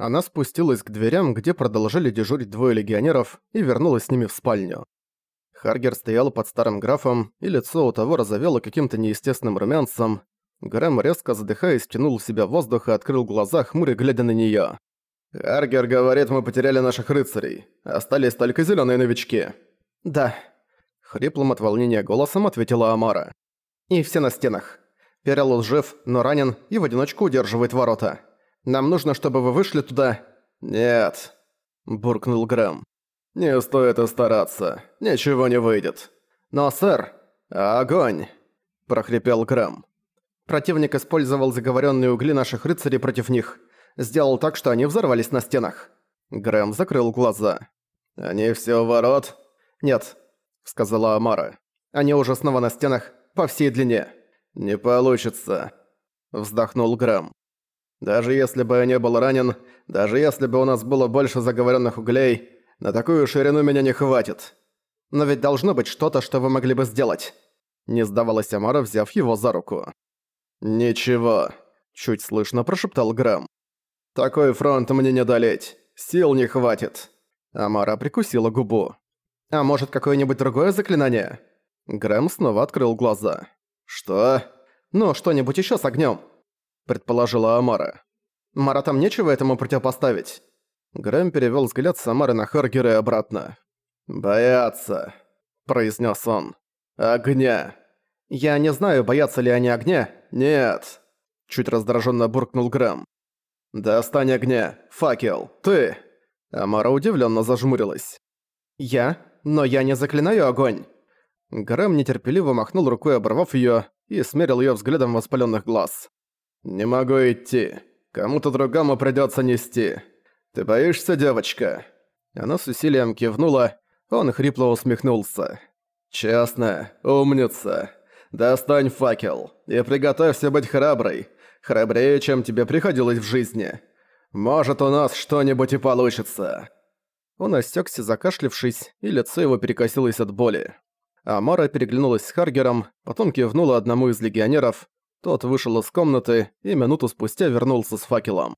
Она спустилась к дверям, где продолжали дежурить двое легионеров, и вернулась с ними в спальню. Харгер стоял под старым графом, и лицо у того разовело каким-то неестественным румянцем. Грэм, резко задыхаясь, тянул в себя воздух и открыл глаза, хмуря глядя на неё. «Харгер говорит, мы потеряли наших рыцарей. Остались только зелёные новички». «Да», — хриплым от волнения голосом ответила Амара. «И все на стенах. Перелус жив, но ранен и в одиночку удерживает ворота. Нам нужно, чтобы вы вышли туда». «Нет», — буркнул Грэм. «Не стоит стараться. Ничего не выйдет». «Но, сэр...» «Огонь!» – прохрипел Грэм. Противник использовал заговоренные угли наших рыцарей против них. Сделал так, что они взорвались на стенах. Грэм закрыл глаза. «Они все у ворот?» «Нет», — сказала Амара. «Они уже снова на стенах, по всей длине». «Не получится», — вздохнул Грэм. «Даже если бы я не был ранен, даже если бы у нас было больше заговоренных углей, на такую ширину меня не хватит. Но ведь должно быть что-то, что вы могли бы сделать. Не сдавалась Амара, взяв его за руку. «Ничего», — чуть слышно прошептал Грэм. «Такой фронт мне не одолеть. Сил не хватит». Амара прикусила губу. «А может, какое-нибудь другое заклинание?» Грэм снова открыл глаза. «Что?» «Ну, что-нибудь ещё с огнём», — предположила Амара. «Маратам нечего этому противопоставить». Грэм перевёл взгляд с Самары на Харгера и обратно. «Боятся», — произнес он. «Огня». «Я не знаю, боятся ли они огня». «Нет», — чуть раздражённо буркнул Грэм. «Достань огня! Факел! Ты!» Амара удивлённо зажмурилась. «Я? Но я не заклинаю огонь!» Грэм нетерпеливо махнул рукой, оборвав её, и смерил её взглядом воспалённых глаз. «Не могу идти. Кому-то другому придётся нести. «Ты боишься, девочка?» Она с усилием кивнула, он хрипло усмехнулся. «Честно, умница. Достань факел и приготовься быть храброй. Храбрее, чем тебе приходилось в жизни. Может, у нас что-нибудь и получится». Он осекся, закашлившись, и лицо его перекосилось от боли. Амара переглянулась с Харгером, потом кивнула одному из легионеров. Тот вышел из комнаты и минуту спустя вернулся с факелом.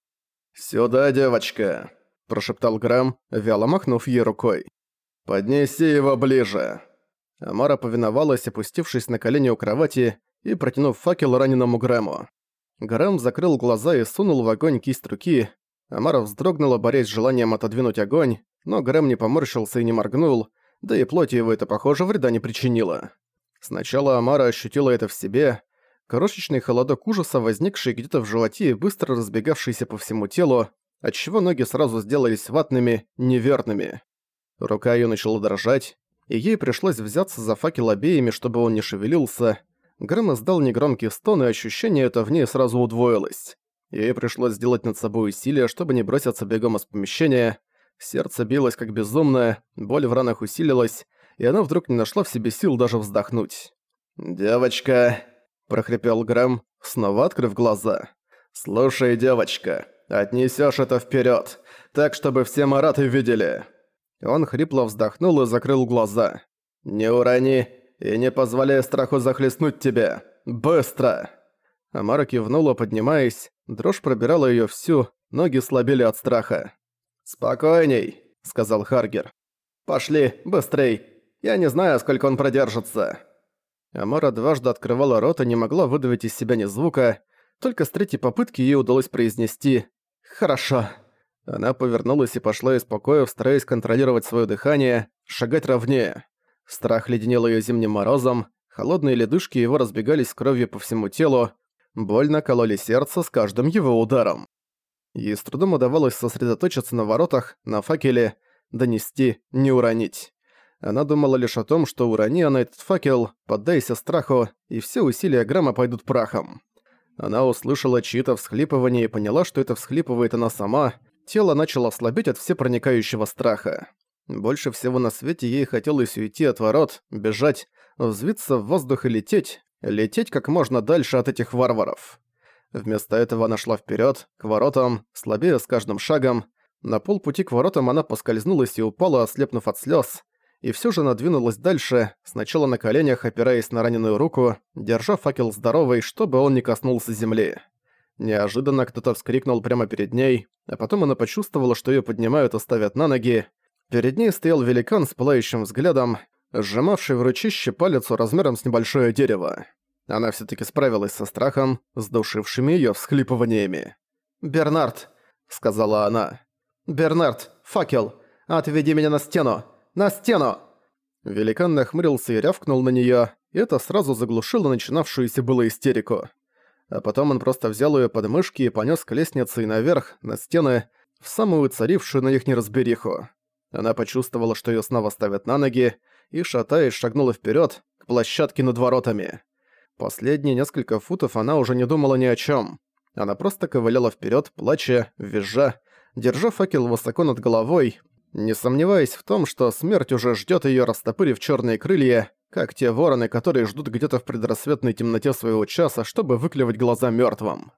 «Сюда, девочка!» – прошептал Грэм, вяло махнув ей рукой. «Поднеси его ближе!» Амара повиновалась, опустившись на колени у кровати и протянув факел раненому Грэму. Грэм закрыл глаза и сунул в огонь кисть руки. Амара вздрогнула, борясь с желанием отодвинуть огонь, но Грэм не поморщился и не моргнул, да и плоти его это, похоже, вреда не причинило. Сначала Амара ощутила это в себе, Крошечный холодок ужаса, возникший где-то в животе и быстро разбегавшийся по всему телу, отчего ноги сразу сделались ватными, неверными. Рука её начала дрожать, и ей пришлось взяться за факел обеими, чтобы он не шевелился. Грэм издал негромкий стон, и ощущение это в ней сразу удвоилось. Ей пришлось сделать над собой усилие, чтобы не броситься бегом из помещения. Сердце билось как безумное, боль в ранах усилилась, и она вдруг не нашла в себе сил даже вздохнуть. «Девочка», прохрипел Грэм, снова открыв глаза. «Слушай, девочка, отнесешь это вперед, так, чтобы все мараты видели». Он хрипло вздохнул и закрыл глаза. «Не урони и не позволяй страху захлестнуть тебя. Быстро!» Амара кивнула, поднимаясь. Дрожь пробирала ее всю, ноги слабели от страха. «Спокойней», — сказал Харгер. «Пошли, быстрей. Я не знаю, сколько он продержится». Амара дважды открывала рот и не могла выдавить из себя ни звука, только с третьей попытки ей удалось произнести «Хорошо». Она повернулась и пошла из покоя, стараясь контролировать свое дыхание, шагать ровнее. Страх леденел ее зимним морозом, холодные ледышки его разбегались кровью по всему телу, больно кололи сердце с каждым его ударом. Ей с трудом удавалось сосредоточиться на воротах, на факеле, донести, не уронить. Она думала лишь о том, что урони она этот факел, поддайся страху, и все усилия Грамма пойдут прахом. Она услышала чьи-то всхлипывания и поняла, что это всхлипывает она сама. Тело начало слабеть от всепроникающего страха. Больше всего на свете ей хотелось уйти от ворот, бежать, взвиться в воздух и лететь, лететь как можно дальше от этих варваров. Вместо этого она шла вперед, к воротам, слабее с каждым шагом. На полпути к воротам она поскользнулась и упала, ослепнув от слез и все же надвинулась дальше, сначала на коленях, опираясь на раненую руку, держа факел здоровой, чтобы он не коснулся земли. Неожиданно кто-то вскрикнул прямо перед ней, а потом она почувствовала, что её поднимают и ставят на ноги. Перед ней стоял великан с пылающим взглядом, сжимавший в ручище палец размером с небольшое дерево. Она всё-таки справилась со страхом, сдушившими её всхлипываниями. «Бернард», — сказала она. «Бернард, факел, отведи меня на стену! На стену!» Великан нахмурился и рявкнул на неё, и это сразу заглушило начинавшуюся было истерику. А потом он просто взял её под мышки и понёс к лестнице и наверх, на стены, в самую царившую на них неразбериху. Она почувствовала, что её снова ставят на ноги, и, шатаясь, шагнула вперёд, к площадке над воротами. Последние несколько футов она уже не думала ни о чём. Она просто ковыляла вперёд, плача, визжа, держа факел высоко над головой, не сомневаясь в том, что смерть уже ждёт её, растопырив чёрные крылья, как те вороны, которые ждут где-то в предрассветной темноте своего часа, чтобы выклевать глаза мёртвым.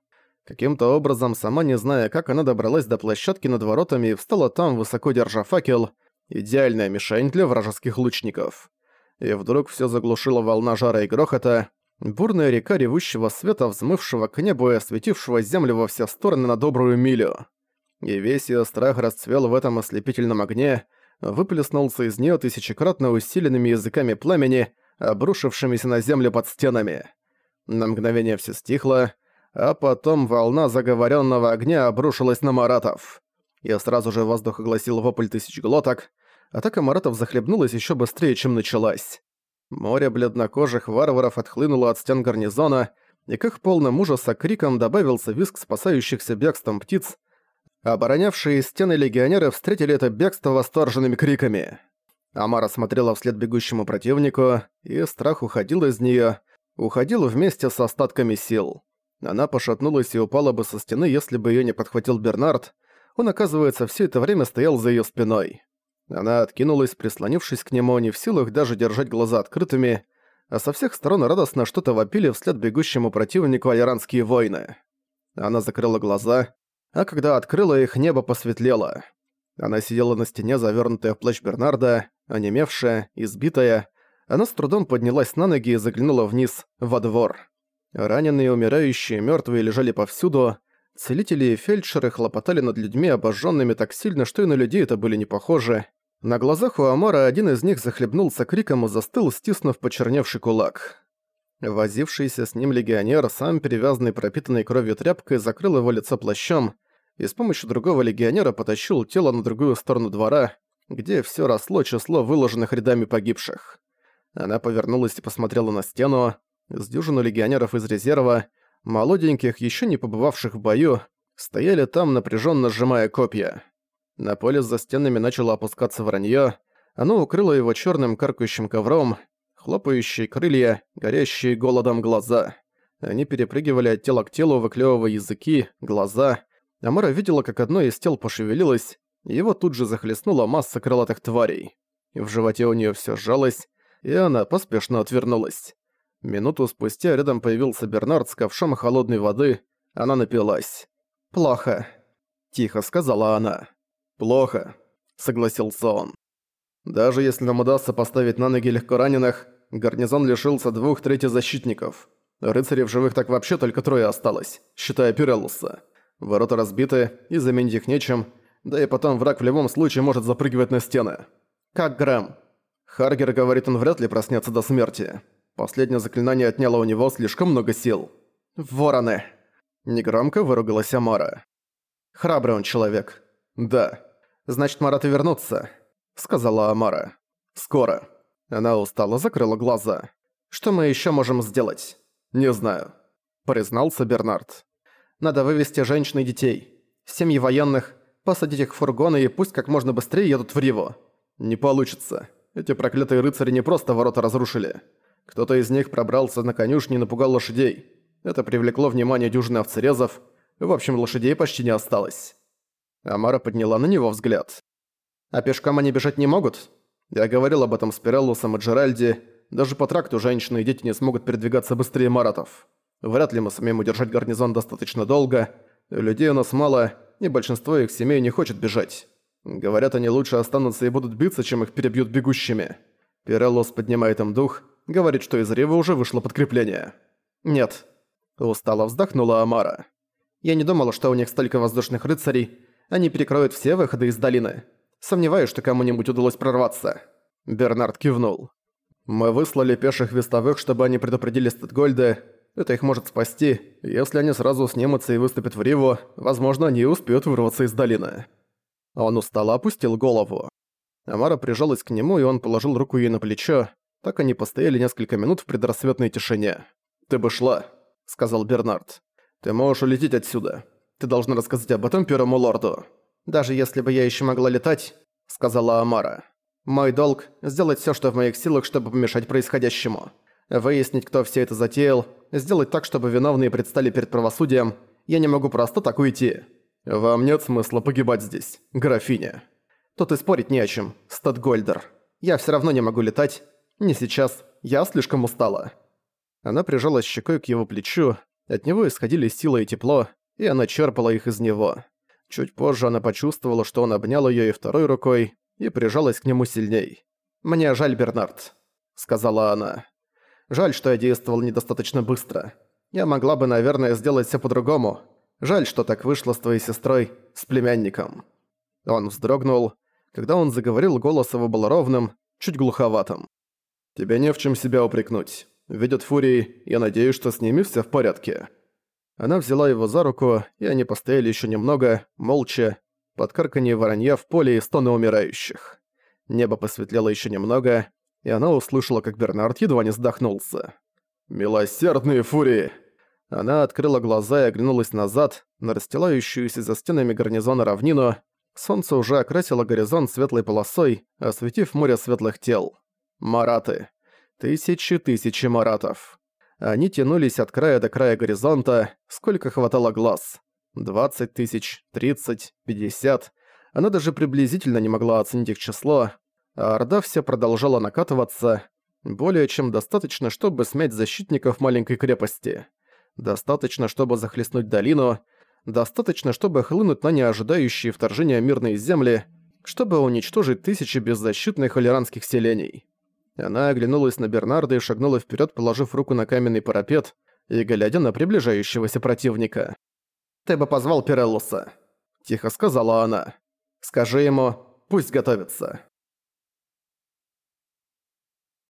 Каким-то образом, сама не зная, как она добралась до площадки над воротами и встала там, высоко держа факел, идеальная мишень для вражеских лучников. И вдруг всё заглушила волна жара и грохота, бурная река ревущего света, взмывшего к небу и осветившего землю во все стороны на добрую милю и весь её страх расцвел в этом ослепительном огне, выплеснулся из неё тысячекратно усиленными языками пламени, обрушившимися на землю под стенами. На мгновение всё стихло, а потом волна заговоренного огня обрушилась на маратов. И сразу же воздух огласил вопль тысяч глоток, атака маратов захлебнулась ещё быстрее, чем началась. Море бледнокожих варваров отхлынуло от стен гарнизона, и к их полным ужаса криком добавился визг спасающихся бегством птиц, Оборонявшие стены легионеры встретили это бегство восторженными криками. Амара смотрела вслед бегущему противнику, и страх уходил из неё, уходил вместе с остатками сил. Она пошатнулась и упала бы со стены, если бы её не подхватил Бернард. Он, оказывается, всё это время стоял за её спиной. Она откинулась, прислонившись к нему, не в силах даже держать глаза открытыми, а со всех сторон радостно что-то вопили вслед бегущему противнику айранские воины. Она закрыла глаза, а когда открыла их, небо посветлело. Она сидела на стене, завернутая в плащ Бернарда, онемевшая, избитая. Она с трудом поднялась на ноги и заглянула вниз, во двор. Раненые, умирающие, мертвые лежали повсюду. Целители и фельдшеры хлопотали над людьми, обожженными так сильно, что и на людей это были не похожи. На глазах у Амара один из них захлебнулся криком и застыл, стиснув почерневший кулак. Возившийся с ним легионер, сам перевязанный пропитанной кровью тряпкой, закрыл его лицо плащом, и с помощью другого легионера потащил тело на другую сторону двора, где все росло число выложенных рядами погибших. Она повернулась и посмотрела на стену. С дюжину легионеров из резерва, молоденьких, еще не побывавших в бою, стояли там, напряженно сжимая копья. На поле за стенами начало опускаться вранье. Оно укрыло его черным каркающим ковром, хлопающие крылья, горящие голодом глаза. Они перепрыгивали от тела к телу, выклевывая языки, глаза, Амара видела, как одно из тел пошевелилось, и его тут же захлестнула масса крылатых тварей. В животе у нее все сжалось, и она поспешно отвернулась. Минуту спустя рядом появился Бернард с ковшом холодной воды, она напилась. «Плохо», — тихо сказала она. «Плохо», — согласился он. «Даже если нам удастся поставить на ноги легко раненых, гарнизон лишился двух третий защитников. Рыцарей в живых так вообще только трое осталось, считая Пиреллуса. Ворота разбиты, и заменить их нечем, да и потом враг в любом случае может запрыгивать на стены. Как Грэм. Харгер говорит, он вряд ли проснется до смерти. Последнее заклинание отняло у него слишком много сил. «Вороны!» Негромко выругалась Амара. «Храбрый он человек». «Да». «Значит, Мараты вернутся», — сказала Амара. «Скоро». Она устало закрыла глаза. «Что мы еще можем сделать?» «Не знаю», — признался Бернард. Надо вывести женщин и детей. Семьи военных, посадить их в фургоны и пусть как можно быстрее едут в Риву. Не получится. Эти проклятые рыцари не просто ворота разрушили. Кто-то из них пробрался на конюшни и напугал лошадей. Это привлекло внимание дюжины овцерезов. В общем, лошадей почти не осталось. Амара подняла на него взгляд. «А пешком они бежать не могут?» Я говорил об этом с Пиреллусом и Джеральди. Даже по тракту женщины и дети не смогут передвигаться быстрее маратов. Вряд ли мы сумеем удержать гарнизон достаточно долго. Людей у нас мало, и большинство их семей не хочет бежать. Говорят, они лучше останутся и будут биться, чем их перебьют бегущими. Пиреллос поднимает им дух, говорит, что из Ривы уже вышло подкрепление. «Нет». Устало вздохнула Амара. Я не думала, что у них столько воздушных рыцарей. Они перекроют все выходы из долины. Сомневаюсь, что кому-нибудь удалось прорваться». Бернард кивнул. «Мы выслали пеших вестовых, чтобы они предупредили Стэдгольда. Это их может спасти. Если они сразу снимутся и выступят в Риву, возможно, они успеют вырваться из долины». Он устало опустил голову. Амара прижалась к нему, и он положил руку ей на плечо. Так они постояли несколько минут в предрассветной тишине. «Ты бы шла», — сказал Бернард. «Ты можешь улететь отсюда. Ты должна рассказать об этом первому лорду». «Даже если бы я еще могла летать», — сказала Амара. «Мой долг — сделать все, что в моих силах, чтобы помешать происходящему. Выяснить, кто все это затеял, сделать так, чтобы виновные предстали перед правосудием. Я не могу просто так уйти». «Вам нет смысла погибать здесь, графиня». Тут и спорить не о чем, Статгольдер. Я все равно не могу летать. Не сейчас. Я слишком устала». Она прижалась щекой к его плечу, от него исходили сила и тепло, и она черпала их из него. Чуть позже она почувствовала, что он обнял её и второй рукой, и прижалась к нему сильней. «Мне жаль, Бернард», — сказала она. «Жаль, что я действовал недостаточно быстро. Я могла бы, наверное, сделать всё по-другому. Жаль, что так вышло с твоей сестрой, с племянником». Он вздрогнул. Когда он заговорил, голос его был ровным, чуть глуховатым. «Тебе не в чем себя упрекнуть. Видят фурии, я надеюсь, что с ними все в порядке». Она взяла его за руку, и они постояли еще немного, молча, под карканье воронья в поле и стоны умирающих. Небо посветлело еще немного, и она услышала, как Бернард едва не вздохнулся. «Милосердные фурии!» Она открыла глаза и оглянулась назад, на расстилающуюся за стенами гарнизона равнину. Солнце уже окрасило горизонт светлой полосой, осветив море светлых тел. Мараты. Тысячи-тысячи маратов. Они тянулись от края до края горизонта, сколько хватало глаз. 20 тысяч, 30, 50. Она даже приблизительно не могла оценить их число, а Орда все продолжала накатываться. Более чем достаточно, чтобы смять защитников маленькой крепости. Достаточно, чтобы захлестнуть долину. Достаточно, чтобы хлынуть на неожидающие вторжения мирные земли, чтобы уничтожить тысячи беззащитных алиранских селений. Она оглянулась на Бернарда и шагнула вперед, положив руку на каменный парапет и глядя на приближающегося противника. «Ты бы позвал Пиреллуса», — тихо сказала она. «Скажи ему, пусть готовится».